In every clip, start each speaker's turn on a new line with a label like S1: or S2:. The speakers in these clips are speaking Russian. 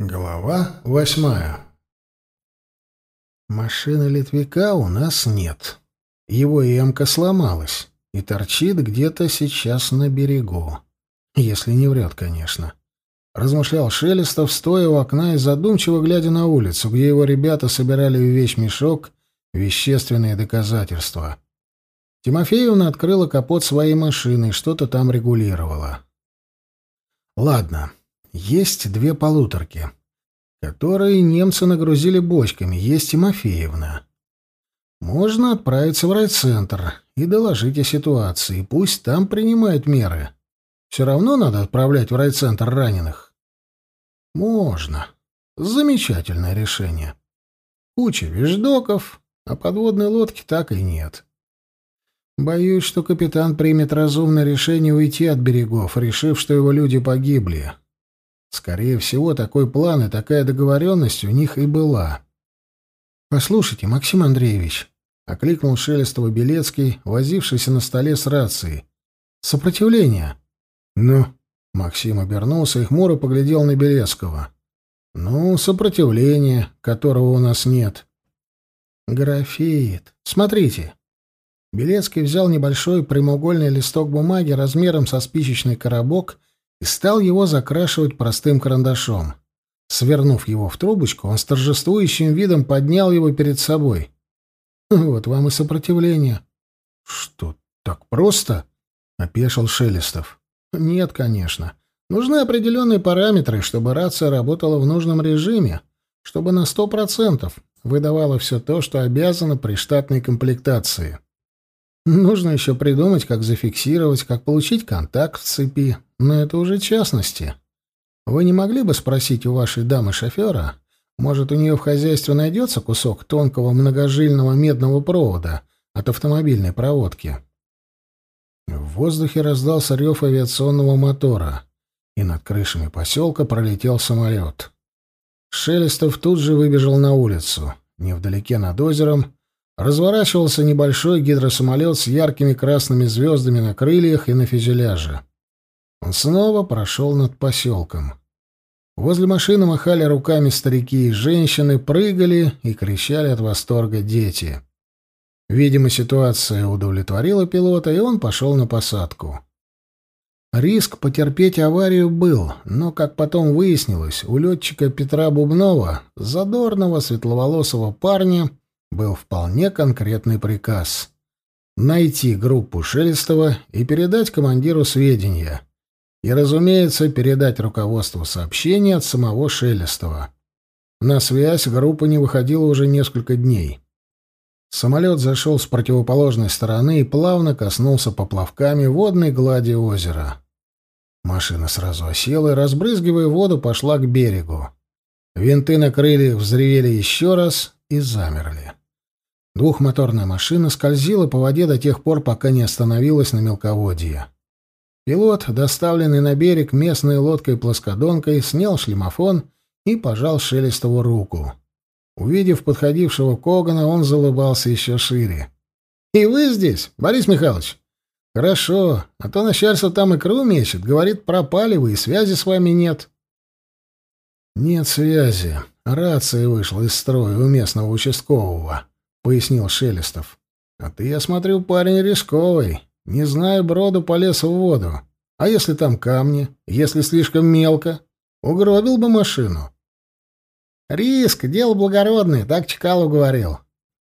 S1: Глава восьмая. Машины Литвика у нас нет. Его эмка сломалась и торчит где-то сейчас на берегу. Если не врет, конечно. Размышлял Шелестов, стоя у окна и задумчиво глядя на улицу, где его ребята собирали в вещмешок вещественные доказательства. Тимофеевна открыла капот своей машины и что-то там регулировала. Ладно, есть две полуторки, которые немцы нагрузили бочками, есть Тимофеевна. Можно отправиться в райцентр и доложить о ситуации, пусть там принимают меры. Все равно надо отправлять в райцентр раненых. Можно. Замечательное решение. Куча вещдоков, а подводной лодки так и нет. Боюсь, что капитан примет разумное решение уйти от берегов, решив, что его люди погибли. Скорее всего, такой план и такая договоренность у них и была. «Послушайте, Максим Андреевич», — окликнул Шелестова Белецкий, возившийся на столе с рацией. «Сопротивление». «Ну?» — Максим обернулся и хмуро поглядел на Белецкого. «Ну, сопротивление, которого у нас нет». «Графит. Смотрите». Белецкий взял небольшой прямоугольный листок бумаги размером со спичечный коробок и стал его закрашивать простым карандашом. Свернув его в трубочку, он с торжествующим видом поднял его перед собой. «Вот вам и сопротивление». «Что, так просто?» — опешил Шелестов. «Нет, конечно. Нужны определенные параметры, чтобы рация работала в нужном режиме, чтобы на сто процентов выдавала все то, что обязано при штатной комплектации». Нужно еще придумать, как зафиксировать, как получить контакт в цепи, но это уже частности. Вы не могли бы спросить у вашей дамы-шофера, может, у нее в хозяйстве найдется кусок тонкого многожильного медного провода от автомобильной проводки? В воздухе раздался рев авиационного мотора, и над крышами поселка пролетел самолет. Шелестов тут же выбежал на улицу. Невдалеке над озером разворачивался небольшой гидросамолет с яркими красными звездами на крыльях и на фюзеляже. Он снова прошел над поселком. Возле машины махали руками старики и женщины, прыгали и кричали от восторга дети. Видимо, ситуация удовлетворила пилота, и он пошел на посадку. Риск потерпеть аварию был, но, как потом выяснилось, у летчика Петра Бубнова, задорного светловолосого парня, был вполне конкретный приказ — найти группу Шелестова и передать командиру сведения. И, разумеется, передать руководству сообщение от самого Шелестова. На связь группа не выходила уже несколько дней. Самолет зашел с противоположной стороны и плавно коснулся поплавками водной глади озера. Машина сразу осела и, разбрызгивая воду, пошла к берегу. Винты на крыльях взревели еще раз и замерли. Двухмоторная машина скользила по воде до тех пор, пока не остановилась на мелководье. Пилот, доставленный на берег местной лодкой-плоскодонкой, снял шлемофон и пожал Шелестову руку. Увидев подходившего Когана, он залыбался еще шире. «И вы здесь, Борис Михайлович?» «Хорошо, а то начальство там икру мечет, говорит, пропали вы, и связи с вами нет». «Нет связи. Рация вышла из строя у местного участкового», — пояснил Шелестов. «А ты, я смотрю, парень рисковый. Не знаю, броду полез в воду. А если там камни? Если слишком мелко? Угробил бы машину». «Риск — дело благородное, так Чекалов говорил».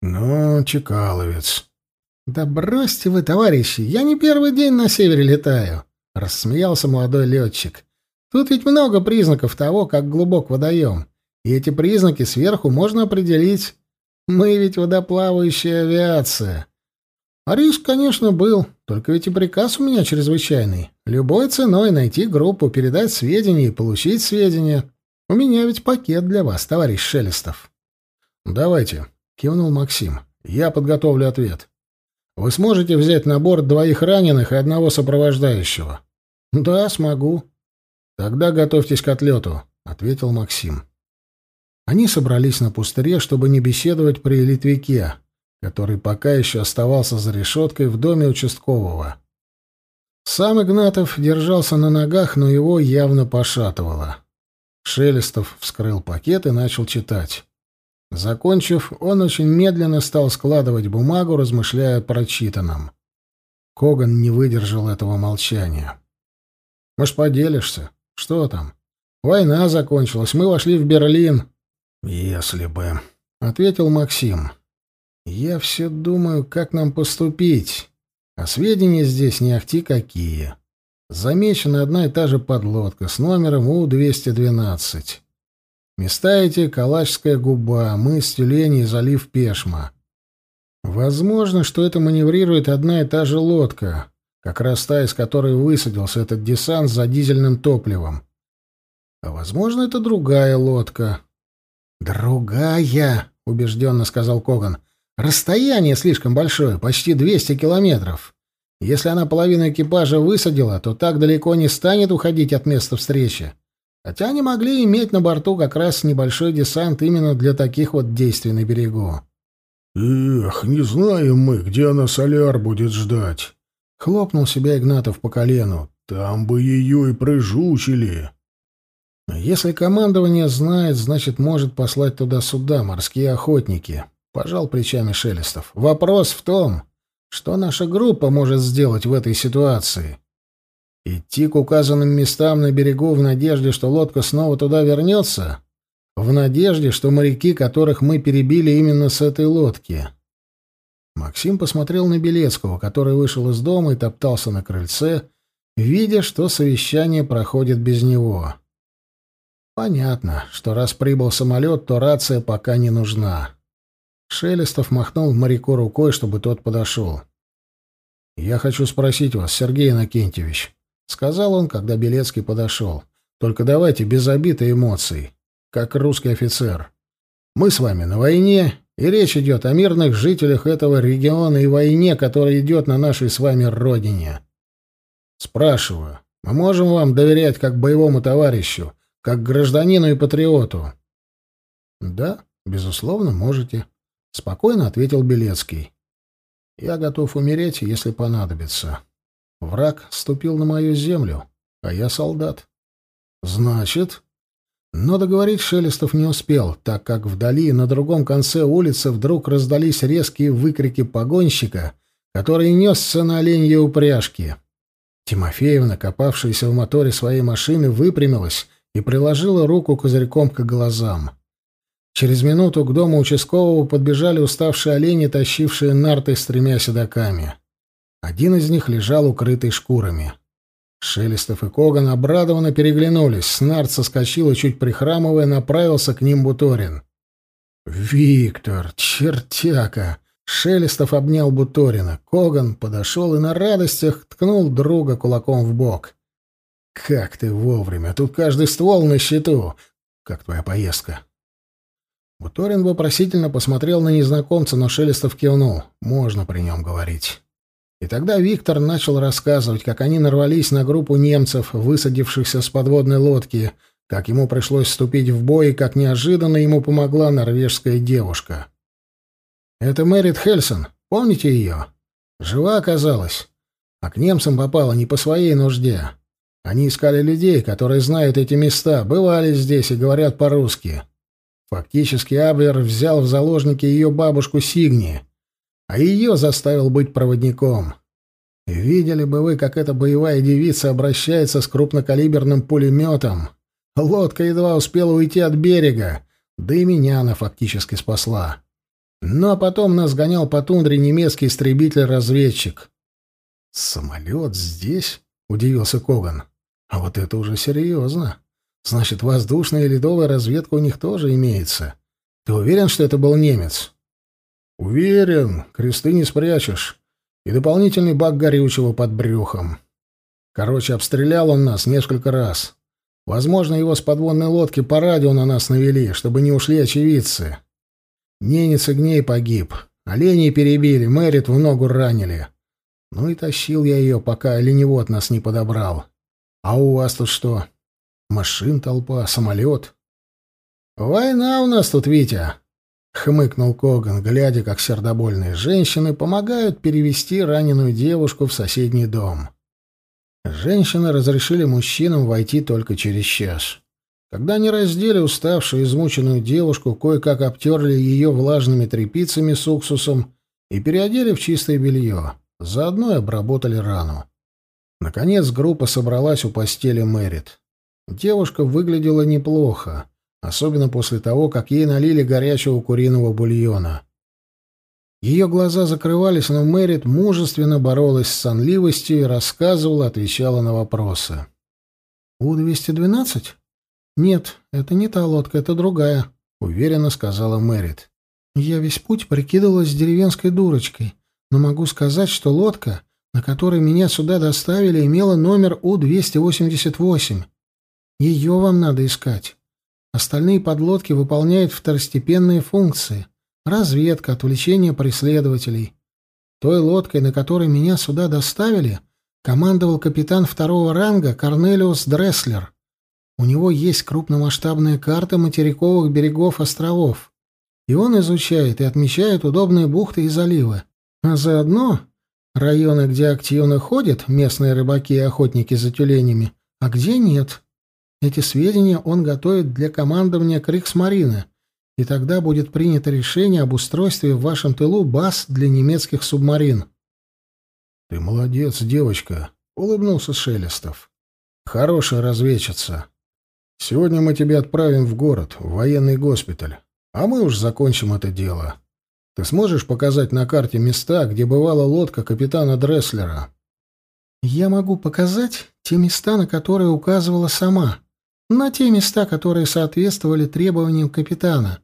S2: «Ну, Чекаловец».
S1: «Да бросьте вы, товарищи, я не первый день на севере летаю», — рассмеялся молодой летчик. «Тут ведь много признаков того, как глубок водоем, и эти признаки сверху можно определить. Мы ведь водоплавающая авиация. А риск, конечно, был, только ведь и приказ у меня чрезвычайный. Любой ценой найти группу, передать сведения и получить сведения. У меня ведь пакет для вас, товарищ Шелестов.
S2: «Давайте», — кивнул Максим. «Я подготовлю ответ. Вы сможете взять на борт двоих раненых и одного сопровождающего?»
S1: «Да, смогу».
S2: «Тогда готовьтесь к отлету», — ответил Максим.
S1: Они собрались на пустыре, чтобы не беседовать при Литвике, который пока еще оставался за решеткой в доме участкового. Сам Игнатов держался на ногах, но его явно пошатывало. Шелестов вскрыл пакет и начал читать. Закончив, он очень медленно стал складывать бумагу, размышляя о прочитанном. Коган не выдержал этого молчания. «Может, поделишься? Что там? Война закончилась, мы вошли в Берлин». «Если бы...» — ответил Максим. «Я все думаю, как нам поступить. А сведения здесь не ахти какие. Замечена одна и та же подлодка с номером У-212. Места эти — Калачская губа, мыс Тюлени и залив Пешма. Возможно, что это маневрирует одна и та же лодка, как раз та, из которой высадился этот десант за дизельным топливом. А возможно, это другая лодка. «Другая», — убежденно сказал Коган. «Расстояние слишком большое, почти 200 километров. Если она половину экипажа высадила, то так далеко не станет уходить от места встречи. Хотя они могли иметь на борту как раз небольшой десант именно для таких вот действий на берегу.
S2: «Эх, не знаем мы, где она соляр будет ждать», — хлопнул себя Игнатов по колену. «Там бы ее и прижучили».
S1: «Если командование знает, значит, может послать туда-сюда морские охотники», — пожал плечами Шелестов. «Вопрос в том, что наша группа может сделать в этой ситуации? Идти к указанным местам на берегу в надежде, что лодка снова туда вернется? В надежде, что моряки, которых мы перебили именно с этой лодки?» Максим посмотрел на Белецкого, который вышел из дома и топтался на крыльце, видя, что совещание проходит без него. Понятно, что раз прибыл самолет, то рация пока не нужна. Шелестов махнул моряку рукой, чтобы тот подошел. «Я хочу спросить вас, Сергей Иннокентьевич», — сказал он, когда Белецкий подошел. «Только давайте без обид и эмоций, как русский офицер. Мы с вами на войне, и речь идет о мирных жителях этого региона и войне, которая идет на нашей с вами родине. Спрашиваю, мы можем вам доверять как боевому товарищу, как гражданину и патриоту? Да, безусловно, можете, спокойно ответил Белецкий. Я готов умереть, если понадобится. Враг ступил на мою землю, а я солдат. Значит, но договорить Шелестов не успел, так как вдали, на другом конце улицы, вдруг раздались резкие выкрики погонщика, который несся на оленье упряжки. Тимофеевна, копавшаяся в моторе своей машины, выпрямилась и приложила руку козырьком к глазам. Через минуту к дому участкового подбежали уставшие олени, тащившие нарты с тремя седаками. Один из них лежал укрытый шкурами. Шелестов и Коган обрадованно переглянулись. Снарт соскочил и, чуть прихрамывая, направился к ним Буторин. «Виктор, чертяка!» Шелестов обнял Буторина. Коган подошел и на радостях ткнул друга кулаком в бок. «Как ты вовремя! Тут каждый ствол на счету! Как твоя поездка?» Буторин вопросительно посмотрел на незнакомца, но Шелестов кивнул. «Можно при нем говорить». И тогда Виктор начал рассказывать, как они нарвались на группу немцев, высадившихся с подводной лодки, как ему пришлось вступить в бой и как неожиданно ему помогла норвежская девушка. «Это Мэрит Хельсон. Помните ее? Жива оказалась. А к немцам попала не по своей нужде. Они искали людей, которые знают эти места, бывали здесь и говорят по-русски. Фактически Абвер взял в заложники ее бабушку Сигни, а ее заставил быть проводником. Видели бы вы, как эта боевая девица обращается с крупнокалиберным пулеметом. Лодка едва успела уйти от берега, да и меня она фактически спасла. Но потом нас гонял по тундре немецкий истребитель-разведчик. «Самолет здесь?» — удивился Коган. А вот это уже серьезно. Значит, воздушная и ледовая разведка у них тоже имеется. Ты уверен, что это был немец? Уверен, кресты не спрячешь. И дополнительный бак горючего под брюхом. Короче, обстрелял он нас несколько раз. Возможно, его с подводной лодки по радио на нас навели, чтобы не ушли очевидцы. Ненец Игней погиб. Оленей перебили, Мэрит в ногу ранили. Ну и тащил я ее, пока оленевод нас не подобрал. А у вас тут что? Машин толпа, самолет? Война у нас тут, Витя, хмыкнул Коган, глядя, как сердобольные женщины помогают перевести раненую девушку в соседний дом. Женщины разрешили мужчинам войти только через час. Когда они раздели уставшую, измученную девушку, кое-как обтерли ее влажными тряпицами с уксусом и переодели в чистое белье. Заодно и обработали рану. Наконец группа собралась у постели Мэрит. Девушка выглядела неплохо, особенно после того, как ей налили горячего куриного бульона. Ее глаза закрывались, но Мэрит мужественно боролась с сонливостью и рассказывала, отвечала на вопросы. «У-212?» «Нет, это не та лодка, это другая», — уверенно сказала Мэрит. «Я весь путь прикидывалась деревенской дурочкой, но могу сказать, что лодка, на которой меня сюда доставили, имела номер У-288. Ее вам надо искать. Остальные подлодки выполняют второстепенные функции. Разведка, отвлечение преследователей. Той лодкой, на которой меня сюда доставили, командовал капитан второго ранга Корнелиус Дресслер. У него есть крупномасштабная карта материковых берегов островов, и он изучает и отмечает удобные бухты и заливы. А заодно районы, где активно ходят местные рыбаки и охотники за тюленями, а где нет. Эти сведения он готовит для командования Криксмарина, и тогда будет принято решение об устройстве в вашем тылу баз для немецких субмарин. — Ты молодец, девочка, — улыбнулся Шелестов. — Хорошая разведчица. Сегодня мы тебя отправим в город, в военный госпиталь, а мы уж закончим это дело. Ты сможешь показать на карте места, где бывала лодка капитана Дресслера? Я могу показать те места, на которые указывала сама, на те места, которые соответствовали требованиям капитана.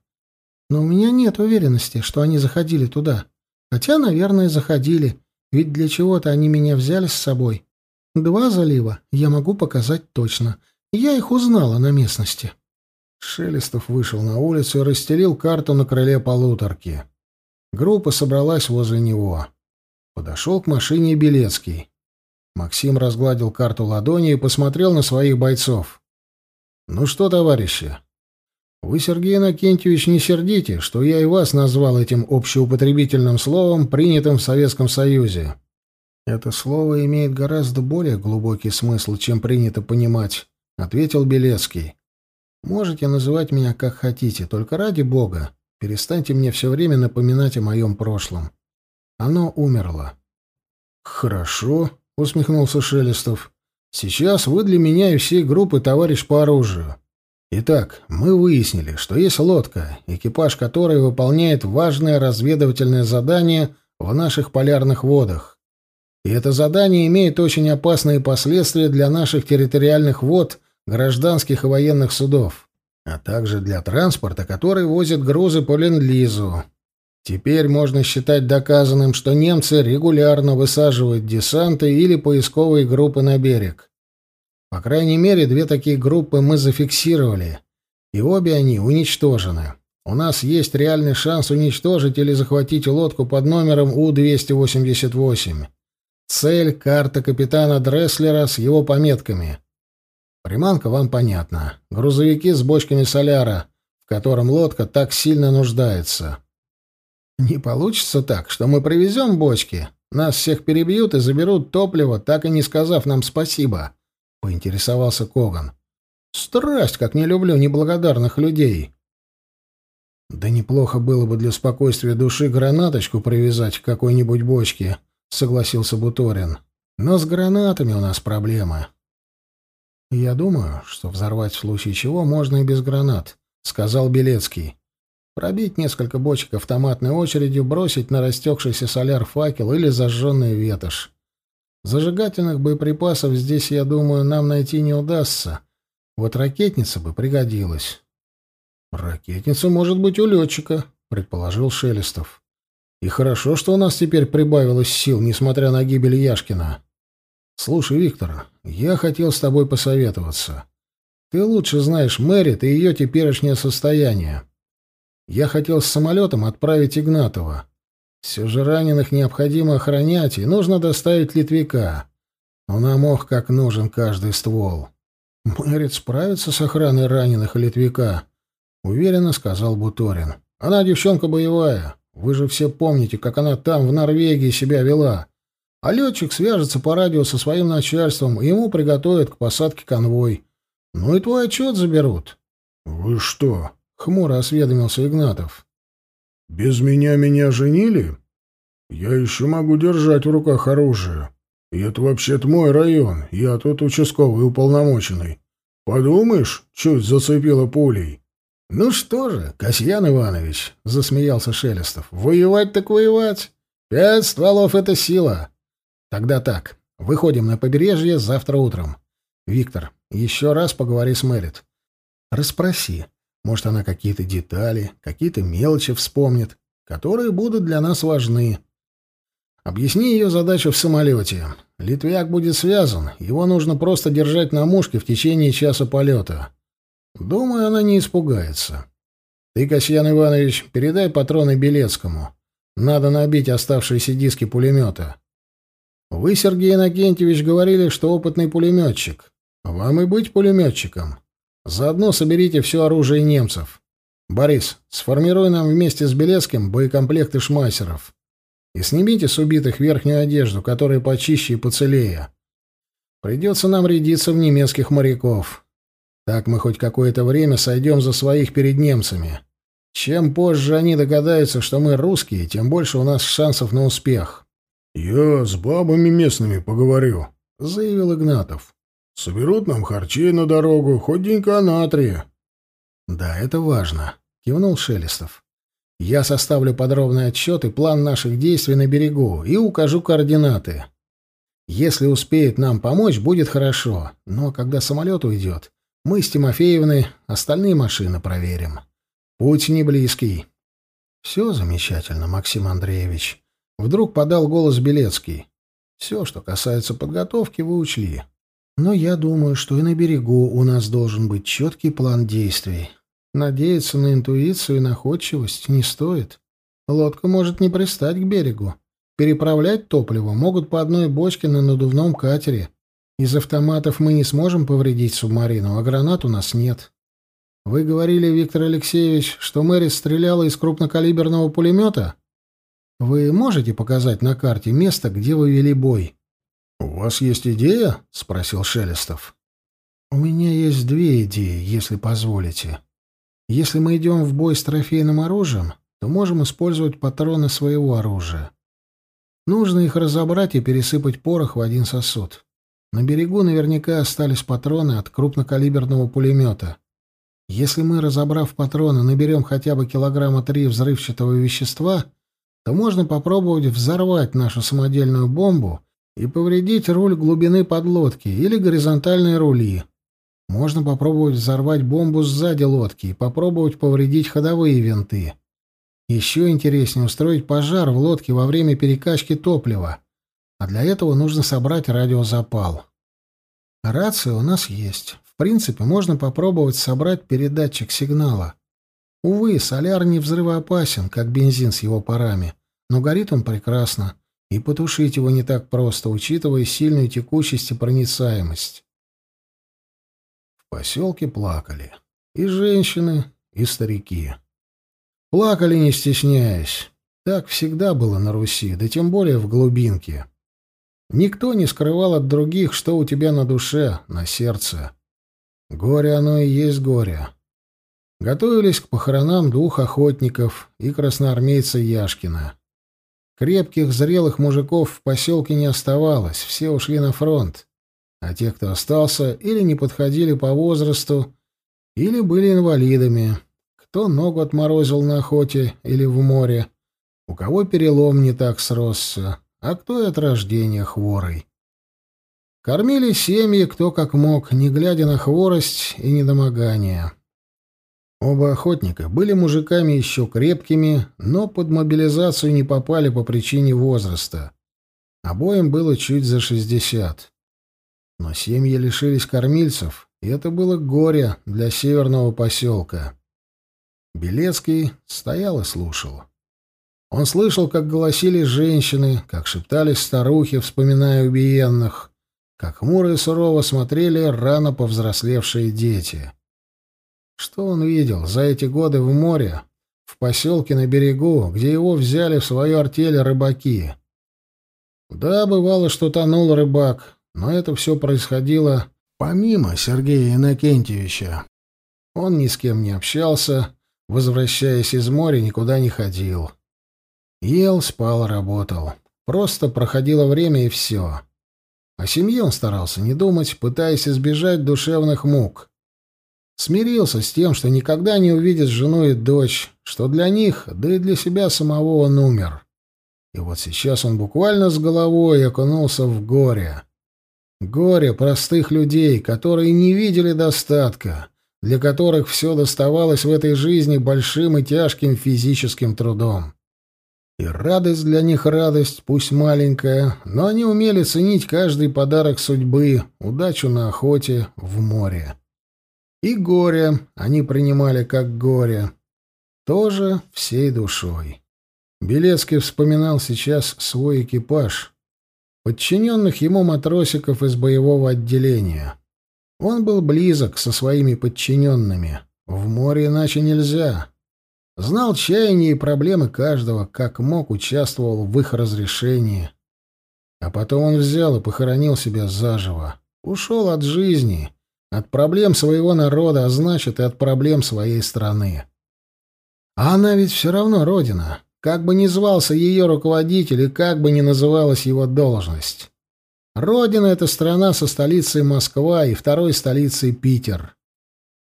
S1: Но у меня нет уверенности, что они заходили туда. Хотя, наверное, заходили, ведь для чего-то они меня взяли с собой. Два залива я могу показать точно — я их узнала на местности. Шелестов вышел на улицу и расстелил карту на крыле полуторки. Группа собралась возле него. Подошел к машине Белецкий. Максим разгладил карту ладони и посмотрел на своих бойцов. «Ну что, товарищи, вы, Сергей Иннокентьевич, не сердите, что я и вас назвал этим общеупотребительным словом, принятым в Советском Союзе. Это слово имеет гораздо более глубокий смысл, чем принято понимать. — ответил Белецкий. «Можете называть меня как хотите, только ради бога, перестаньте мне все время напоминать о моем прошлом. Оно умерло». «Хорошо», — усмехнулся Шелестов. «Сейчас вы для меня и всей группы товарищ по оружию. Итак, мы выяснили, что есть лодка, экипаж которой выполняет важное разведывательное задание в наших полярных водах. И это задание имеет очень опасные последствия для наших территориальных вод гражданских и военных судов, а также для транспорта, который возит грузы по Ленд-Лизу. Теперь можно считать доказанным, что немцы регулярно высаживают десанты или поисковые группы на берег. По крайней мере, две такие группы мы зафиксировали, и обе они уничтожены. У нас есть реальный шанс уничтожить или захватить лодку под номером У-288. Цель — карта капитана Дресслера с его пометками. Приманка вам понятна. Грузовики с бочками соляра, в котором лодка так сильно нуждается. Не получится так, что мы привезем бочки, нас всех перебьют и заберут топливо, так и не сказав нам спасибо, — поинтересовался Коган. Страсть, как не люблю неблагодарных людей. Да неплохо было бы для спокойствия души гранаточку привязать к какой-нибудь бочке, — согласился Буторин. Но с гранатами у нас проблемы. «Я думаю, что взорвать в случае чего можно и без гранат», — сказал Белецкий. «Пробить несколько бочек автоматной очередью, бросить на растекшийся соляр факел или зажженный ветошь. Зажигательных боеприпасов здесь, я думаю, нам найти не удастся. Вот ракетница бы пригодилась». «Ракетница может быть у летчика», — предположил Шелестов. «И хорошо, что у нас теперь прибавилось сил, несмотря на гибель Яшкина». «Слушай, Виктор, я хотел с тобой посоветоваться. Ты лучше знаешь Мэрит и ее теперешнее состояние. Я хотел с самолетом отправить Игнатова. Все же раненых необходимо охранять, и нужно доставить Литвика. Но нам ох, как нужен каждый ствол. Мэрит справится с охраной раненых и Литвика, — уверенно сказал Буторин. Она девчонка боевая. Вы же все помните, как она там, в Норвегии, себя вела. А летчик свяжется по радио со своим начальством, и ему приготовят к посадке конвой. Ну и твой отчет заберут.
S2: Вы что?
S1: Хмуро осведомился Игнатов.
S2: Без меня меня женили? Я еще могу держать в руках оружие. И это вообще-то мой район. Я тут участковый уполномоченный. Подумаешь, чуть зацепило пулей.
S1: Ну что же, Касьян Иванович, засмеялся Шелестов. Воевать так воевать. Пять стволов — это сила. Тогда так, выходим на побережье завтра утром. Виктор, еще раз поговори с Мэрит. Расспроси. Может, она какие-то детали, какие-то мелочи вспомнит, которые будут для нас важны. Объясни ее задачу в самолете. Литвяк будет связан, его нужно просто держать на мушке в течение часа полета. Думаю, она не испугается. Ты, Касьян Иванович, передай патроны Белецкому. Надо набить оставшиеся диски пулемета. Вы, Сергей Иннокентьевич, говорили, что опытный пулеметчик. Вам и быть пулеметчиком. Заодно соберите все оружие немцев. Борис, сформируй нам вместе с Белецким боекомплекты шмайсеров. И снимите с убитых верхнюю одежду, которая почище и поцелее. Придется нам рядиться в немецких моряков. Так мы хоть какое-то время сойдем за своих перед немцами. Чем позже они догадаются, что мы русские, тем больше у нас шансов на успех.
S2: — Я с бабами местными поговорю, — заявил Игнатов. — Соберут нам харчей на дорогу, хоть денька на три.
S1: — Да, это важно, — кивнул Шелестов. Я составлю подробный отчет и план наших действий на берегу и укажу координаты. Если успеет нам помочь, будет хорошо. Но когда самолет уйдет, мы с Тимофеевной остальные машины проверим. Путь не близкий. Все замечательно, Максим Андреевич. Вдруг подал голос Белецкий. Все, что касается подготовки, вы учли. Но я думаю, что и на берегу у нас должен быть четкий план действий. Надеяться на интуицию и находчивость не стоит. Лодка может не пристать к берегу. Переправлять топливо могут по одной бочке на надувном катере. Из автоматов мы не сможем повредить субмарину, а гранат у нас нет. Вы говорили, Виктор Алексеевич, что Мэри стреляла из крупнокалиберного пулемета? Вы можете показать на карте место, где вы вели бой? — У вас есть идея? — спросил Шелестов. — У меня есть две идеи, если позволите. Если мы идем в бой с трофейным оружием, то можем использовать патроны своего оружия. Нужно их разобрать и пересыпать порох в один сосуд. На берегу наверняка остались патроны от крупнокалиберного пулемета. Если мы, разобрав патроны, наберем хотя бы килограмма три взрывчатого вещества, то можно попробовать взорвать нашу самодельную бомбу и повредить руль глубины подлодки или горизонтальные рули. Можно попробовать взорвать бомбу сзади лодки и попробовать повредить ходовые винты. Еще интереснее устроить пожар в лодке во время перекачки топлива. А для этого нужно собрать радиозапал. Рация у нас есть. В принципе, можно попробовать собрать передатчик сигнала. Увы, соляр не взрывоопасен, как бензин с его парами, но горит он прекрасно, и потушить его не так просто, учитывая сильную текучесть и проницаемость поселке плакали. И женщины, и старики. Плакали, не стесняясь. Так всегда было на Руси, да тем более в глубинке. Никто не скрывал от других, что у тебя на душе, на сердце. Горе оно и есть горе. Готовились к похоронам двух охотников и красноармейца Яшкина. Крепких, зрелых мужиков в поселке не оставалось, все ушли на фронт а те, кто остался, или не подходили по возрасту, или были инвалидами, кто ногу отморозил на охоте или в море, у кого перелом не так сросся, а кто и от рождения хворый. Кормили семьи кто как мог, не глядя на хворость и недомогание. Оба охотника были мужиками еще крепкими, но под мобилизацию не попали по причине возраста. Обоим было чуть за шестьдесят. Но семьи лишились кормильцев, и это было горе для северного поселка. Белецкий стоял и слушал. Он слышал, как голосили женщины, как шептались старухи, вспоминая убиенных, как хмуро и сурово смотрели рано повзрослевшие дети. Что он видел за эти годы в море, в поселке на берегу, где его взяли в свою артель рыбаки? Да, бывало, что тонул рыбак, но это все происходило Помимо Сергея Иннокентьевича, он ни с кем не общался, возвращаясь из моря, никуда не ходил. Ел, спал, работал. Просто проходило время и все. О семье он старался не думать, пытаясь избежать душевных мук. Смирился с тем, что никогда не увидит жену и дочь, что для них, да и для себя самого он умер. И вот сейчас он буквально с головой окунулся в горе. Горе простых людей, которые не видели достатка, для которых все доставалось в этой жизни большим и тяжким физическим трудом. И радость для них радость, пусть маленькая, но они умели ценить каждый подарок судьбы, удачу на охоте, в море. И горе они принимали как горе, тоже всей душой. Белецкий вспоминал сейчас свой экипаж, подчиненных ему матросиков из боевого отделения. Он был близок со своими подчиненными. В море иначе нельзя. Знал чаяния и проблемы каждого, как мог, участвовал в их разрешении. А потом он взял и похоронил себя заживо. Ушел от жизни, от проблем своего народа, а значит, и от проблем своей страны. А она ведь все равно родина, как бы ни звался ее руководитель и как бы ни называлась его должность. Родина — это страна со столицей Москва и второй столицей Питер.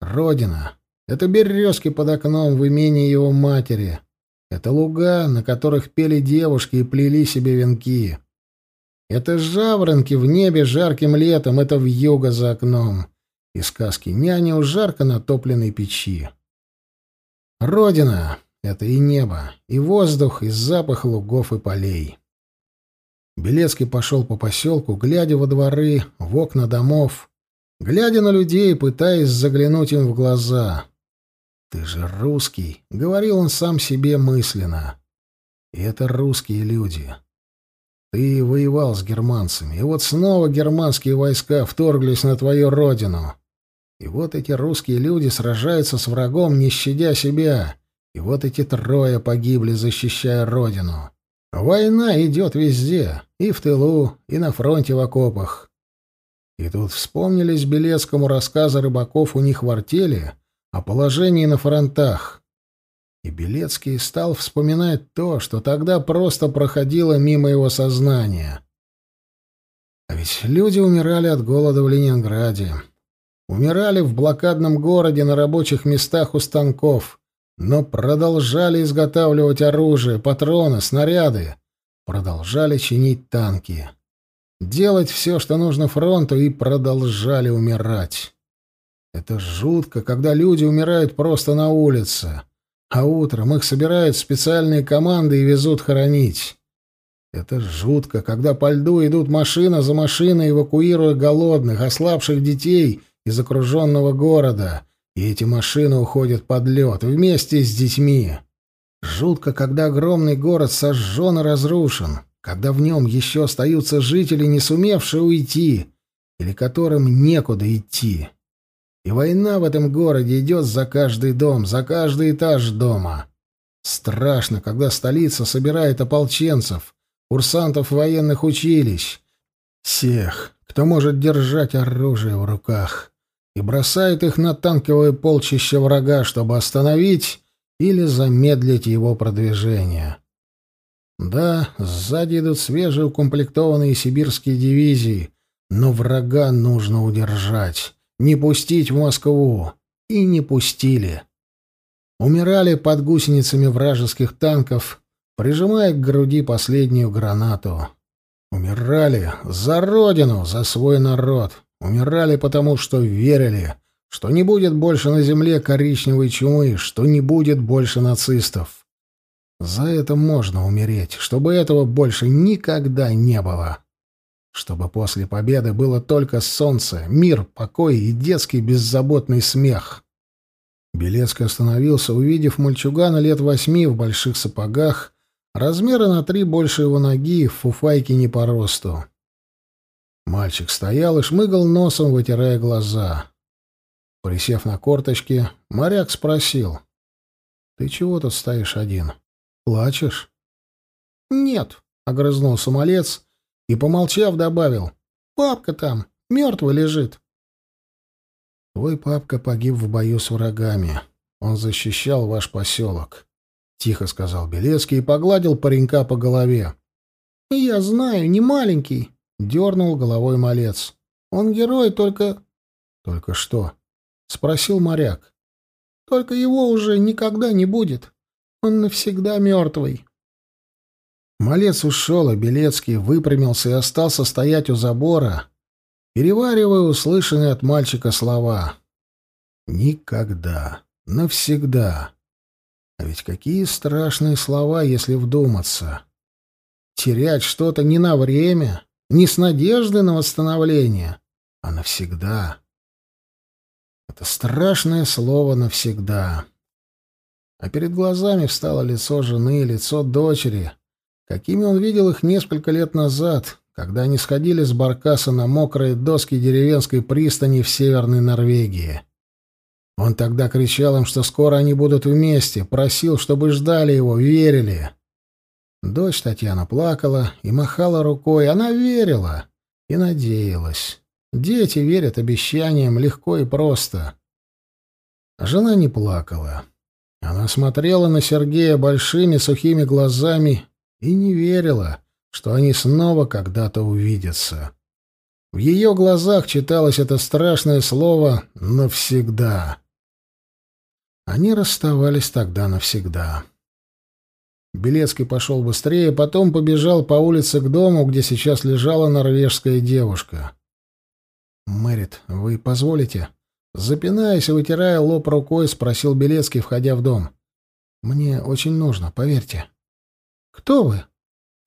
S1: Родина это березки под окном в имении его матери. Это луга, на которых пели девушки и плели себе венки. Это жаворонки в небе жарким летом, это вьюга за окном. И сказки няни у жарко натопленной печи. Родина — это и небо, и воздух, и запах лугов и полей. Белецкий пошел по поселку, глядя во дворы, в окна домов, глядя на людей, пытаясь заглянуть им в глаза — «Ты же русский», — говорил он сам себе мысленно. «И это русские люди. Ты воевал с германцами, и вот снова германские войска вторглись на твою родину. И вот эти русские люди сражаются с врагом, не щадя себя. И вот эти трое погибли, защищая родину. Война идет везде, и в тылу, и на фронте в окопах». И тут вспомнились Белецкому рассказы рыбаков у них в артели — о положении на фронтах. И Белецкий стал вспоминать то, что тогда просто проходило мимо его сознания. А ведь люди умирали от голода в Ленинграде. Умирали в блокадном городе на рабочих местах у станков, но продолжали изготавливать оружие, патроны, снаряды, продолжали чинить танки, делать все, что нужно фронту, и продолжали умирать. Это жутко, когда люди умирают просто на улице, а утром их собирают специальные команды и везут хоронить. Это жутко, когда по льду идут машина за машиной, эвакуируя голодных, ослабших детей из окруженного города, и эти машины уходят под лед вместе с детьми. Жутко, когда огромный город сожжен и разрушен, когда в нем еще остаются жители, не сумевшие уйти, или которым некуда идти. И война в этом городе идет за каждый дом, за каждый этаж дома. Страшно, когда столица собирает ополченцев, курсантов военных училищ, всех, кто может держать оружие в руках, и бросает их на танковое полчище врага, чтобы остановить или замедлить его продвижение. Да, сзади идут свежеукомплектованные сибирские дивизии, но врага нужно удержать не пустить в Москву. И не пустили. Умирали под гусеницами вражеских танков, прижимая к груди последнюю гранату. Умирали за родину, за свой народ. Умирали потому, что верили, что не будет больше на земле коричневой чумы, что не будет больше нацистов. За это можно умереть, чтобы этого больше никогда не было чтобы после победы было только солнце, мир, покой и детский беззаботный смех. Белецкий остановился, увидев мальчугана лет восьми в больших сапогах, размера на три больше его ноги, в фуфайке не по росту. Мальчик стоял и шмыгал носом, вытирая глаза. Присев на корточки, моряк спросил. — Ты чего тут стоишь один? Плачешь? — Нет, — огрызнулся малец и, помолчав, добавил. «Папка там, мертвый лежит». Твой папка погиб в бою с врагами. Он защищал ваш поселок. Тихо сказал Белецкий и погладил паренька по голове. «Я знаю, не маленький», — дернул головой малец. «Он герой, только...» «Только что?» — спросил моряк. «Только его уже никогда не будет. Он навсегда мертвый». Малец ушел, а Белецкий выпрямился и остался стоять у забора, переваривая услышанные от мальчика слова. «Никогда. Навсегда». А ведь какие страшные слова, если вдуматься. Терять что-то не на время, не с надеждой на восстановление, а навсегда. Это страшное слово «навсегда». А перед глазами встало лицо жены, лицо дочери, какими он видел их несколько лет назад, когда они сходили с баркаса на мокрые доски деревенской пристани в Северной Норвегии. Он тогда кричал им, что скоро они будут вместе, просил, чтобы ждали его, верили. Дочь Татьяна плакала и махала рукой. Она верила и надеялась. Дети верят обещаниям легко и просто. Жена не плакала. Она смотрела на Сергея большими сухими глазами и не верила, что они снова когда-то увидятся. В ее глазах читалось это страшное слово «навсегда». Они расставались тогда навсегда. Белецкий пошел быстрее, потом побежал по улице к дому, где сейчас лежала норвежская девушка. «Мэрит, вы позволите?» Запинаясь и вытирая лоб рукой, спросил Белецкий, входя в дом. «Мне очень нужно, поверьте». «Кто вы?»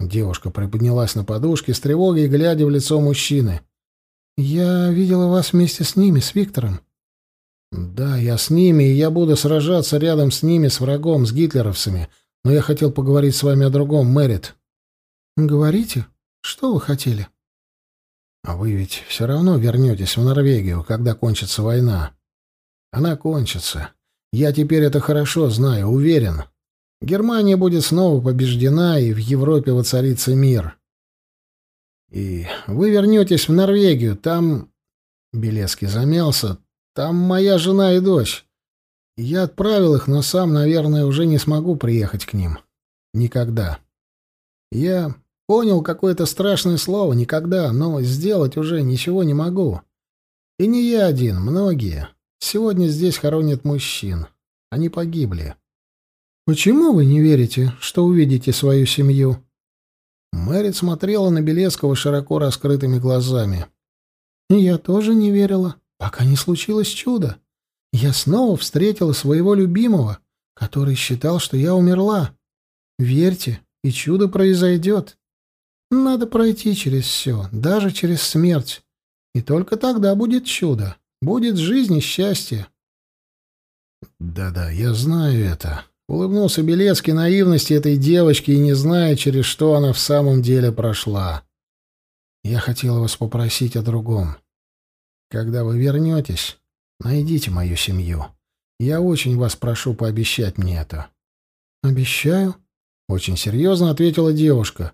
S1: Девушка приподнялась на подушке с тревогой, глядя в лицо мужчины. «Я видела вас вместе с ними, с Виктором». «Да, я с ними, и я буду сражаться рядом с ними, с врагом, с гитлеровцами, но я хотел поговорить с вами о другом, Мэрит». «Говорите? Что вы хотели?» «А вы ведь все равно вернетесь в Норвегию, когда кончится война». «Она кончится. Я теперь это хорошо знаю, уверен. Германия будет снова побеждена, и в Европе воцарится мир. И вы вернетесь в Норвегию, там...» Белецкий замялся. «Там моя жена и дочь. Я отправил их, но сам, наверное, уже не смогу приехать к ним. Никогда. Я понял какое-то страшное слово «никогда», но сделать уже ничего не могу. И не я один, многие. Сегодня здесь хоронят мужчин. Они погибли. Почему вы не верите, что увидите свою семью? Мэрит смотрела на Белецкого широко раскрытыми глазами. Я тоже не верила, пока не случилось чудо. Я снова встретила своего любимого, который считал, что я умерла. Верьте, и чудо произойдет. Надо пройти через все, даже через смерть. И только тогда будет чудо. Будет жизнь и счастье. Да-да, я знаю это. Улыбнулся Белецкий наивности этой девочки и не зная, через что она в самом деле прошла. Я хотел вас попросить о другом. Когда вы вернетесь, Найдите мою семью. Я очень вас прошу пообещать мне это. Обещаю, очень серьезно ответила девушка.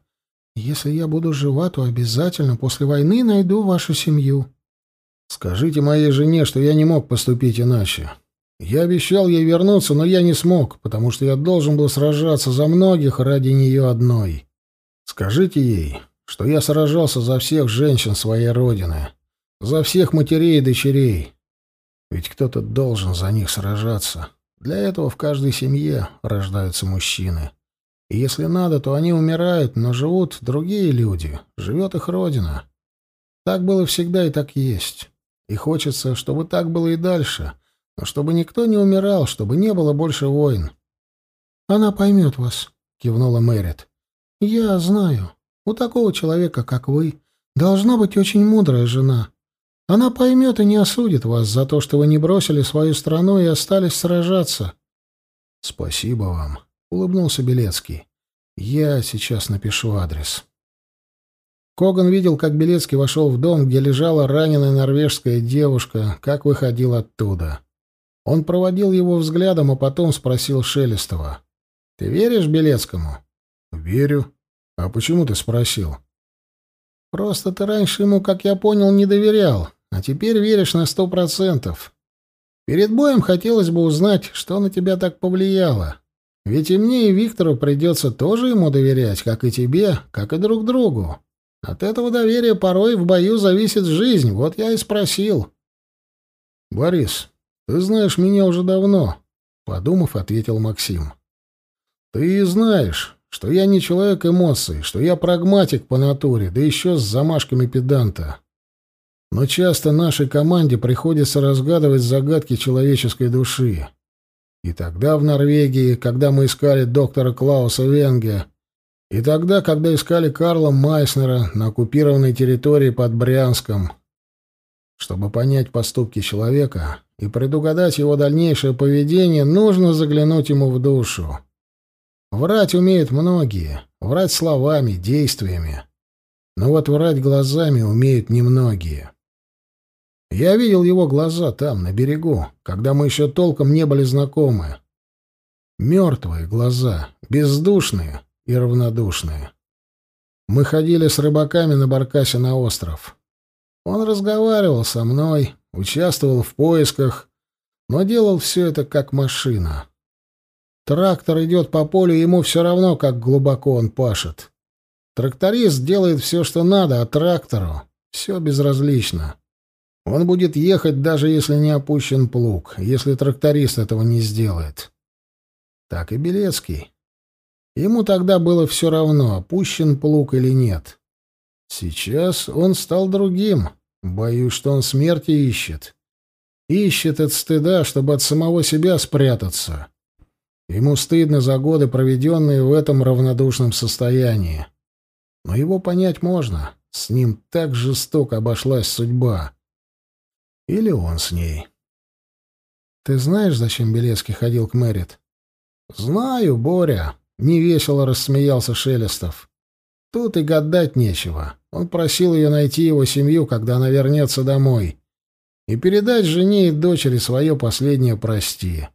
S1: Если я буду жива, то обязательно после войны найду вашу семью. Скажите моей жене, что я не мог поступить иначе. Я обещал ей вернуться, но я не смог, потому что я должен был сражаться за многих ради нее одной. Скажите ей, что я сражался за всех женщин своей родины, за всех матерей и дочерей, ведь кто-то должен за них сражаться. Для этого в каждой семье рождаются мужчины. И если надо, то они умирают, но живут другие люди, живет их родина. Так было всегда и так есть. И хочется, чтобы так было и дальше, но чтобы никто не умирал, чтобы не было больше войн. «Она поймет вас», — кивнула Мэрит. «Я знаю, у такого человека, как вы, должна быть очень мудрая жена. Она поймет и не осудит вас за то, что вы не бросили свою страну и остались сражаться. — Спасибо вам, — улыбнулся Белецкий. — Я сейчас напишу адрес. Коган видел, как Белецкий вошел в дом, где лежала раненая норвежская девушка, как выходил оттуда. Он проводил его взглядом, а потом спросил Шелестова. — Ты веришь Белецкому? — Верю. А почему ты спросил? — Просто ты раньше ему, как я понял, не доверял. А теперь веришь на сто процентов. Перед боем хотелось бы узнать, что на тебя так повлияло. Ведь и мне, и Виктору придется тоже ему доверять, как и тебе, как и друг другу. От этого доверия порой в бою зависит жизнь, вот я и спросил. — Борис, ты знаешь меня уже давно, — подумав, ответил Максим. — Ты знаешь, что я не человек эмоций, что я прагматик по натуре, да еще с замашками педанта. Но часто нашей команде приходится разгадывать загадки человеческой души. И тогда в Норвегии, когда мы искали доктора Клауса Венге, и тогда, когда искали Карла Майснера на оккупированной территории под Брянском, чтобы понять поступки человека и предугадать его дальнейшее поведение, нужно заглянуть ему в душу. Врать умеют многие, врать словами, действиями. Но вот врать глазами умеют немногие. Я видел его глаза там, на берегу, когда мы еще толком не были знакомы. Мертвые глаза, бездушные и равнодушные. Мы ходили с рыбаками на баркасе на остров. Он разговаривал со мной, участвовал в поисках, но делал все это как машина. Трактор идет по полю, ему все равно, как глубоко он пашет. Тракторист делает все, что надо, а трактору все безразлично. Он будет ехать, даже если не опущен плуг, если тракторист этого не сделает. Так и Белецкий. Ему тогда было все равно, опущен плуг или нет. Сейчас он стал другим. Боюсь, что он смерти ищет. Ищет от стыда, чтобы от самого себя спрятаться. Ему стыдно за годы, проведенные в этом равнодушном состоянии. Но его понять можно. С ним так жестоко обошлась судьба. Или он с ней. «Ты знаешь, зачем Белецкий ходил к Мэрит?» «Знаю, Боря», — невесело рассмеялся Шелестов. «Тут и гадать нечего. Он просил ее найти его семью, когда она вернется домой, и передать жене и дочери свое последнее «прости».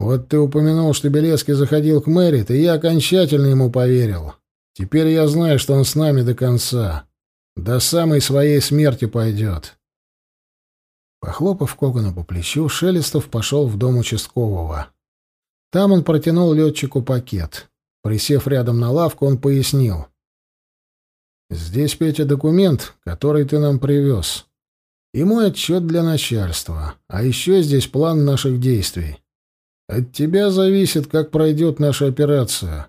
S1: Вот ты упомянул, что Белецкий заходил к Мэрит, и я окончательно ему поверил. Теперь я знаю, что он с нами до конца. До самой своей смерти пойдет. Похлопав Когана по плечу, Шелестов пошел в дом участкового. Там он протянул летчику пакет. Присев рядом на лавку, он пояснил. «Здесь, Петя, документ, который ты нам привез. И мой отчет для начальства. А еще здесь план наших действий. От тебя зависит, как пройдет наша операция.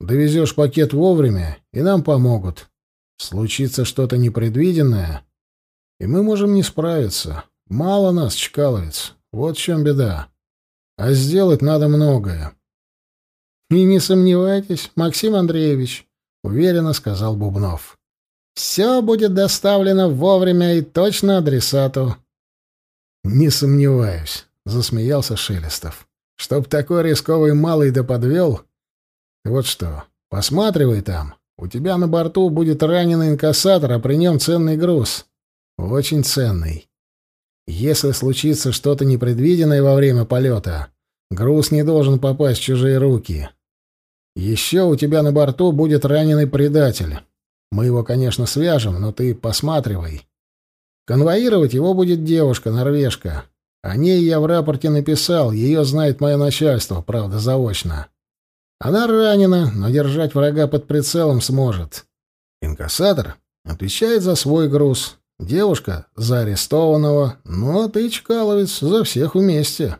S1: Довезешь пакет вовремя, и нам помогут. Случится что-то непредвиденное, и мы можем не справиться. Мало нас, чкаловец. Вот в чем беда. А сделать надо многое. И не сомневайтесь, Максим Андреевич, уверенно сказал Бубнов. Все будет доставлено вовремя и точно адресату. Не сомневаюсь, засмеялся Шелестов. Чтоб такой рисковый малый да подвел. Вот что, посматривай там. У тебя на борту будет раненый инкассатор, а при нем ценный груз. Очень ценный. Если случится что-то непредвиденное во время полета, груз не должен попасть в чужие руки. Еще у тебя на борту будет раненый предатель. Мы его, конечно, свяжем, но ты посматривай. Конвоировать его будет девушка-норвежка. О ней я в рапорте написал, ее знает мое начальство, правда, заочно. Она ранена, но держать врага под прицелом сможет. Инкассатор отвечает за свой груз, Девушка за арестованного, ну а ты, Чкаловец, за всех вместе.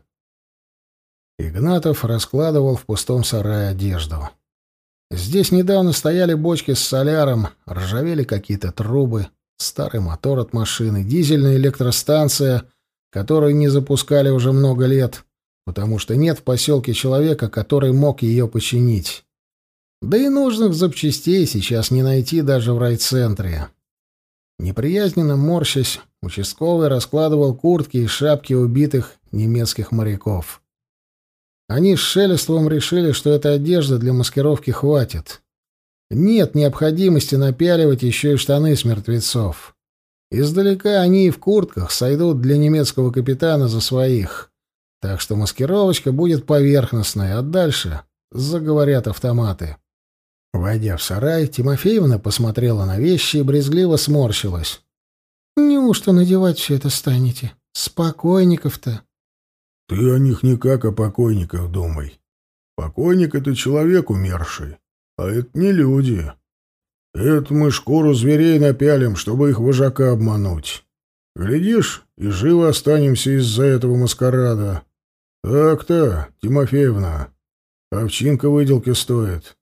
S1: Игнатов раскладывал в пустом сарае одежду. Здесь недавно стояли бочки с соляром, ржавели какие-то трубы, старый мотор от машины, дизельная электростанция, которую не запускали уже много лет, потому что нет в поселке человека, который мог ее починить. Да и нужных запчастей сейчас не найти даже в райцентре. Неприязненно морщась, участковый раскладывал куртки и шапки убитых немецких моряков. Они с Шелестовым решили, что этой одежды для маскировки хватит. Нет необходимости напяливать еще и штаны с мертвецов. Издалека они и в куртках сойдут для немецкого капитана за своих. Так что маскировочка будет поверхностной, а дальше заговорят автоматы. Войдя в сарай, Тимофеевна посмотрела на вещи и брезгливо сморщилась. «Неужто надевать все это станете? Спокойников-то.
S2: Ты о них не как о покойниках думай. Покойник — это человек умерший, а это не люди. Это мы шкуру зверей напялим, чтобы их вожака обмануть. Глядишь, и живо останемся из-за этого маскарада. Так-то, Тимофеевна, овчинка выделки стоит.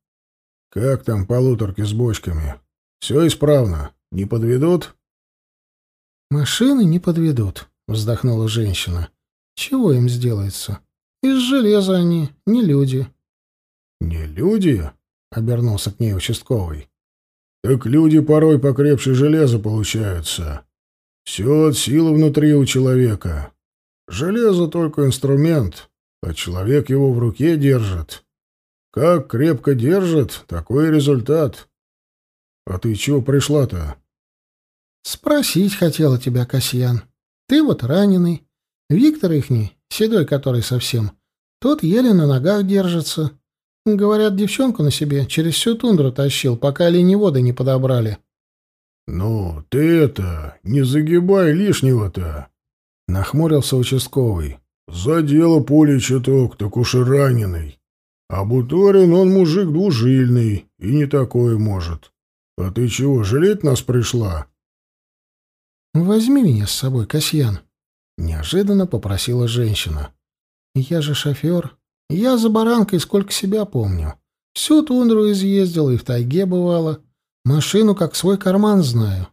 S2: Как там полуторки с бочками? Все исправно, не подведут?
S1: Машины не подведут, вздохнула женщина. Чего им сделается? Из железа они, не люди.
S2: Не люди? Обернулся к ней участковый. Так люди порой покрепче железа получаются. Все от силы внутри у человека. Железо только инструмент, а человек его в руке держит. Как крепко держит, такой результат. А ты чего пришла-то?
S1: Спросить хотела тебя, Касьян. Ты вот раненый. Виктор ихний, седой который совсем, тот еле на ногах держится. Говорят, девчонку на себе через всю тундру тащил, пока оленеводы не подобрали.
S2: — Ну, ты это, не загибай лишнего-то, — нахмурился участковый. — За дело поле чуток, так уж и раненый. А Буторин он мужик двужильный и не такое может. А ты чего, жалеть нас пришла?
S1: — Возьми меня с собой, Касьян, — неожиданно попросила женщина. — Я же шофер. Я за баранкой сколько себя помню. Всю тундру изъездил и в тайге бывало. Машину как свой карман знаю.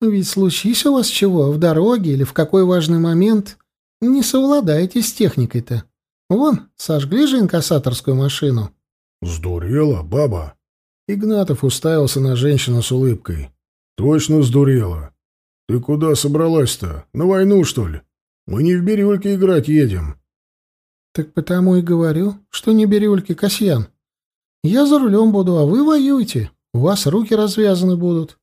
S1: Ведь случись у вас чего, в дороге или в какой важный момент, не совладаете с техникой-то. Вон, сожгли же инкассаторскую машину.
S2: Сдурела, баба.
S1: Игнатов уставился на женщину с улыбкой.
S2: Точно сдурела. Ты куда собралась-то? На войну, что ли? Мы не в бирюльке играть едем.
S1: Так потому и говорю, что не бирюльки, Касьян. Я за рулем буду, а вы воюете. У вас руки развязаны будут.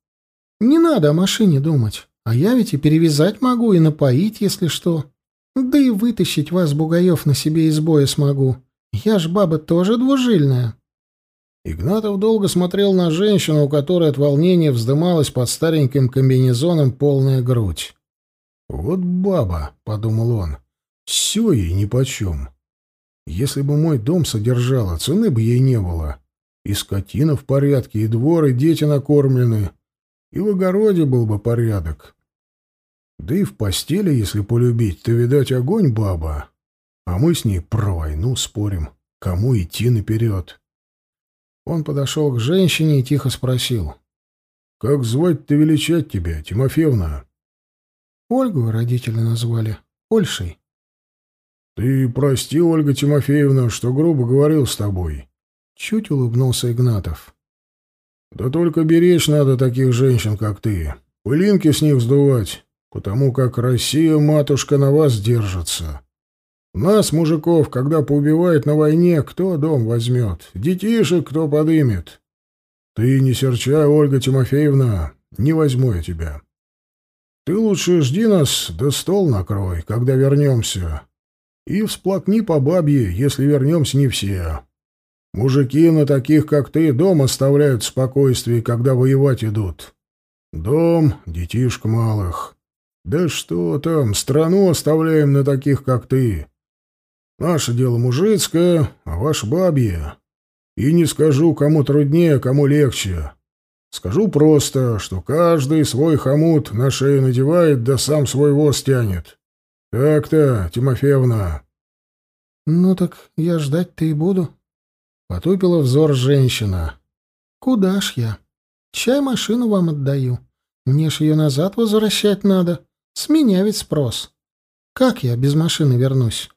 S1: Не надо о машине думать. А я ведь и перевязать могу, и напоить, если что. Да и вытащить вас, бугаев, на себе из боя смогу. Я ж баба тоже двужильная. Игнатов долго смотрел на женщину, у которой от волнения вздымалась под стареньким комбинезоном полная грудь. «Вот баба», — подумал он, — «все ей нипочем. Если бы мой дом содержала, цены бы ей не было. И скотина в порядке, и двор, и дети накормлены. И в огороде был бы порядок. Да и в постели, если полюбить, то, видать, огонь баба. А мы с ней про войну спорим, кому идти наперед. Он подошел к женщине и тихо спросил. — Как звать-то величать тебя, Тимофеевна? — Ольгу родители назвали. Ольшей.
S2: «Ты прости, Ольга Тимофеевна, что грубо говорил с тобой», —
S1: чуть улыбнулся Игнатов.
S2: «Да только беречь надо таких женщин, как ты. Пылинки с них сдувать, потому как Россия, матушка, на вас держится. Нас, мужиков, когда поубивает на войне, кто дом возьмет? Детишек кто подымет? Ты не серчай, Ольга Тимофеевна, не возьму я тебя. Ты лучше жди нас, да стол накрой, когда вернемся. И всплакни по бабье, если вернемся не все. Мужики на таких, как ты, дом оставляют в спокойствии, когда воевать идут. Дом, детишек малых. Да что там, страну оставляем на таких, как ты. Наше дело мужицкое, а ваше бабье. И не скажу, кому труднее, кому легче. Скажу просто, что каждый свой хомут на шею надевает, да сам свой воз тянет. «Так-то, Тимофеевна».
S1: «Ну так я ждать-то и буду», — потупила взор женщина. «Куда ж я? Чай машину вам отдаю. Мне ж ее назад возвращать надо. С меня ведь спрос. Как я без машины вернусь?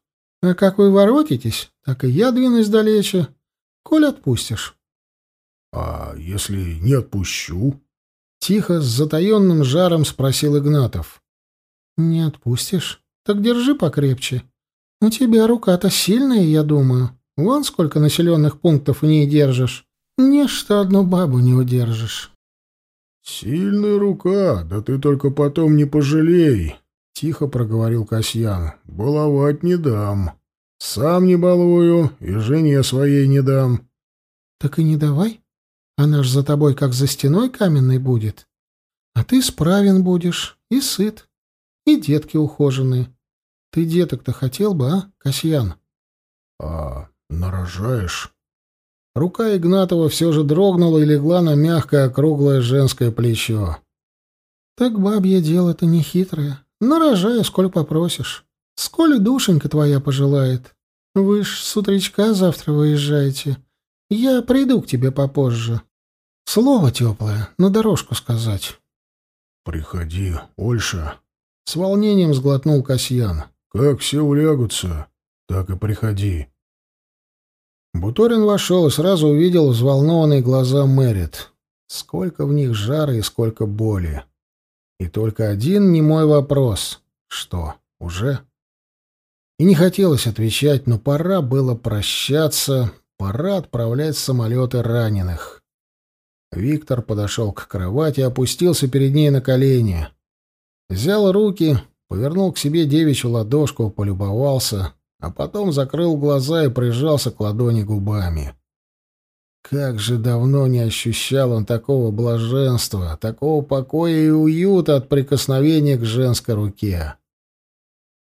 S1: А как вы воротитесь, так и я двинусь далече. Коль отпустишь».
S2: «А если не отпущу?»
S1: Тихо, с затаенным жаром спросил Игнатов. «Не отпустишь?» Так держи покрепче. У тебя рука-то сильная, я думаю. Вон сколько населенных пунктов в ней держишь. Не что одну бабу не удержишь.
S2: Сильная рука, да ты только потом не пожалей, тихо проговорил Касьян. Баловать не дам. Сам не балую и жене своей не дам.
S1: Так и не давай. Она ж за тобой как за стеной каменной будет. А ты справен будешь и сыт, и детки ухоженные. Ты деток-то хотел бы, а, Касьян?
S2: А нарожаешь?
S1: Рука Игнатова все же дрогнула и легла на мягкое округлое женское плечо. Так бабье дело-то не хитрое. Нарожаю, сколь попросишь. Сколь душенька твоя пожелает. Вы ж с утречка завтра выезжаете. Я приду к тебе попозже. Слово теплое, на дорожку сказать.
S2: Приходи, Ольша.
S1: С волнением сглотнул Касьян.
S2: Как все улягутся, так и приходи.
S1: Буторин вошел и сразу увидел взволнованные глаза Мэрит. Сколько в них жара и сколько боли. И только один немой вопрос. Что, уже? И не хотелось отвечать, но пора было прощаться, пора отправлять самолеты раненых. Виктор подошел к кровати опустился перед ней на колени. Взял руки, повернул к себе девичью ладошку, полюбовался, а потом закрыл глаза и прижался к ладони губами. Как же давно не ощущал он такого блаженства, такого покоя и уюта от прикосновения к женской руке.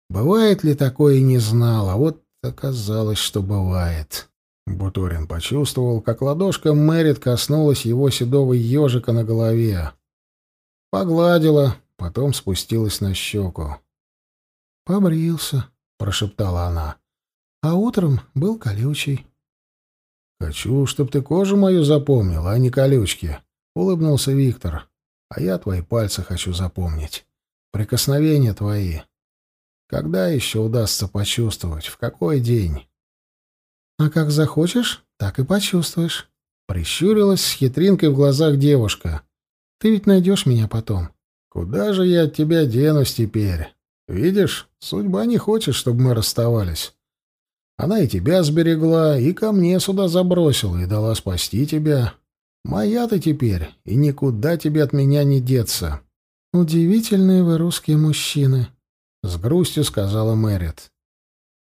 S1: Бывает ли такое, не знал, а вот оказалось, что бывает. Буторин почувствовал, как ладошка Мэрит коснулась его седого ежика на голове. Погладила, потом спустилась на щеку. «Побрился», — прошептала она. «А утром был колючий». «Хочу, чтоб ты кожу мою запомнил, а не колючки», — улыбнулся Виктор. «А я твои пальцы хочу запомнить. Прикосновения твои. Когда еще удастся почувствовать? В какой день?» «А как захочешь, так и почувствуешь», — прищурилась с хитринкой в глазах девушка. «Ты ведь найдешь меня потом». «Куда же я от тебя денусь теперь? Видишь, судьба не хочет, чтобы мы расставались. Она и тебя сберегла, и ко мне сюда забросила, и дала спасти тебя. Моя ты теперь, и никуда тебе от меня не деться». «Удивительные вы русские мужчины», — с грустью сказала Мэрит.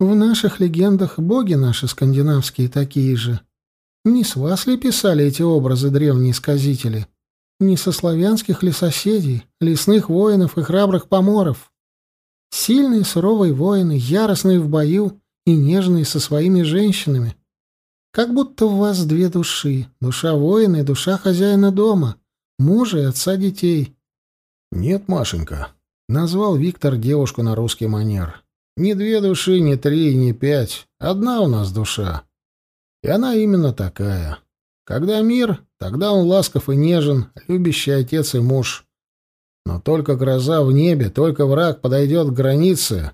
S1: «В наших легендах боги наши скандинавские такие же. Не с вас ли писали эти образы древние сказители?» Не со славянских ли соседей, лесных воинов и храбрых поморов? Сильные суровые воины, яростные в бою и нежные со своими женщинами. Как будто в вас две души, душа воина и душа хозяина дома, мужа и отца детей. «Нет, Машенька», — назвал Виктор девушку на русский манер. «Ни две души, ни три, ни пять. Одна у нас душа. И она именно такая. Когда мир, тогда он ласков и нежен, любящий отец и муж. Но только гроза в небе, только враг подойдет к границе,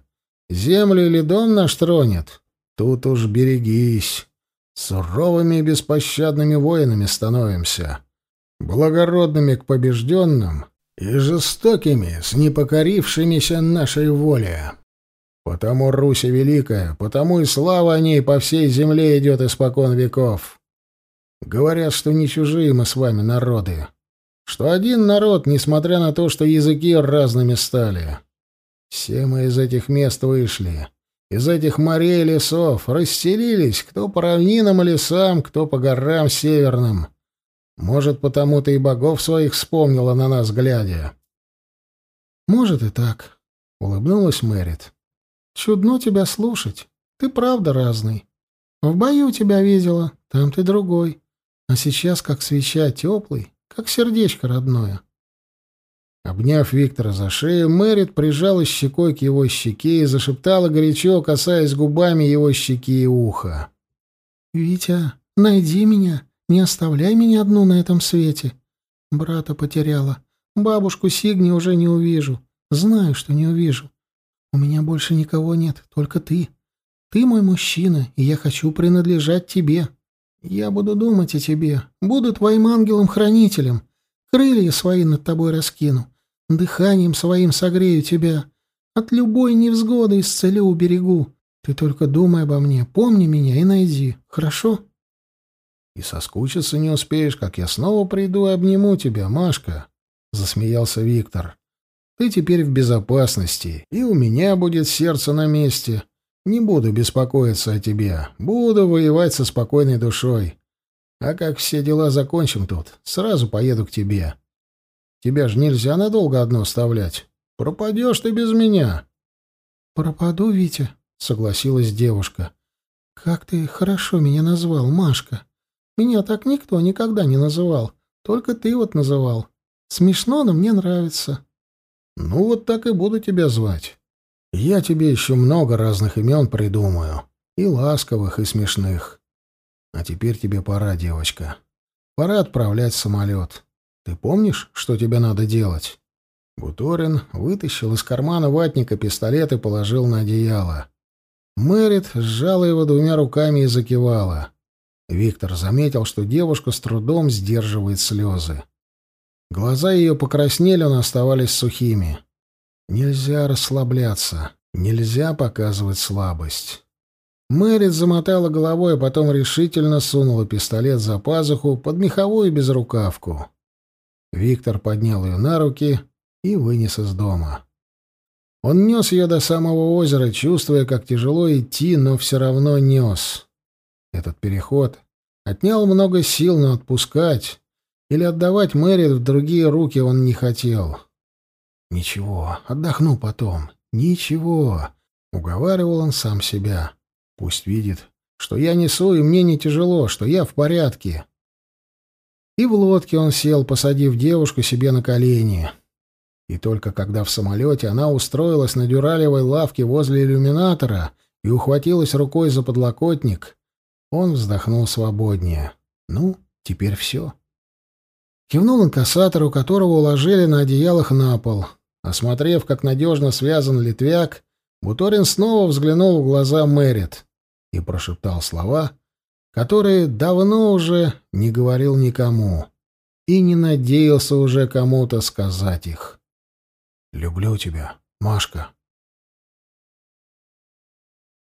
S1: землю или дом наш тронет, тут уж берегись. Суровыми и беспощадными воинами становимся, благородными к побежденным и жестокими с непокорившимися нашей воле. Потому Русь великая, потому и слава о ней по всей земле идет испокон веков. Говорят, что не чужие мы с вами народы. Что один народ, несмотря на то, что языки разными стали. Все мы из этих мест вышли. Из этих морей и лесов расселились, кто по равнинам и лесам, кто по горам северным. Может, потому-то и богов своих вспомнила на нас, глядя. Может и так, — улыбнулась Мэрит. Чудно тебя слушать. Ты правда разный. В бою тебя видела, там ты другой. А сейчас как свеча теплый, как сердечко родное. Обняв Виктора за шею, Мэрит прижалась щекой к его щеке и зашептала горячо, касаясь губами его щеки и уха. «Витя, найди меня, не оставляй меня одну на этом свете. Брата потеряла, бабушку Сигни уже не увижу, знаю, что не увижу. У меня больше никого нет, только ты. Ты мой мужчина, и я хочу принадлежать тебе. Я буду думать о тебе, буду твоим ангелом-хранителем, крылья свои над тобой раскину, дыханием своим согрею тебя, от любой невзгоды исцелю уберегу. Ты только думай обо мне, помни меня и найди, хорошо? И соскучиться не успеешь, как я снова приду и обниму тебя, Машка, — засмеялся Виктор. Ты теперь в безопасности, и у меня будет сердце на месте. Не буду беспокоиться о тебе. Буду воевать со спокойной душой. А как все дела закончим тут, сразу поеду к тебе. Тебя же нельзя надолго одно оставлять. Пропадешь ты без меня. «Пропаду, Витя», — согласилась девушка. «Как ты хорошо меня назвал, Машка. Меня так никто никогда не называл. Только ты вот называл. Смешно, но мне нравится».
S2: «Ну, вот так и буду тебя звать. Я тебе еще много разных имен придумаю. И ласковых, и смешных. А теперь тебе пора, девочка. Пора отправлять самолет. Ты помнишь, что тебе надо делать?» Буторин вытащил из кармана ватника пистолет и положил на одеяло. Мэрит сжала его двумя руками и закивала. Виктор заметил, что девушка с трудом сдерживает слезы. Глаза ее покраснели, но оставались сухими. Нельзя расслабляться, нельзя показывать слабость. Мэрит замотала головой, а потом решительно сунула пистолет за пазуху под меховую безрукавку. Виктор поднял ее на руки и вынес из дома. Он нес ее до самого озера, чувствуя, как тяжело идти, но все равно нес. Этот переход отнял много сил, но отпускать или отдавать Мэрит в другие руки он не хотел. «Ничего, отдохну потом. Ничего», — уговаривал он сам себя. «Пусть видит, что я несу, и мне не тяжело, что я в порядке». И в лодке он сел, посадив девушку себе на колени. И только когда в самолете она устроилась на дюралевой лавке возле иллюминатора и ухватилась рукой за подлокотник, он вздохнул свободнее. «Ну, теперь все». Кивнул инкассатору, которого уложили на одеялах на пол. Осмотрев, как надежно связан Литвяк, Буторин снова взглянул в глаза Мэрит и прошептал слова, которые давно уже не говорил никому и не надеялся уже кому-то сказать их. «Люблю тебя, Машка».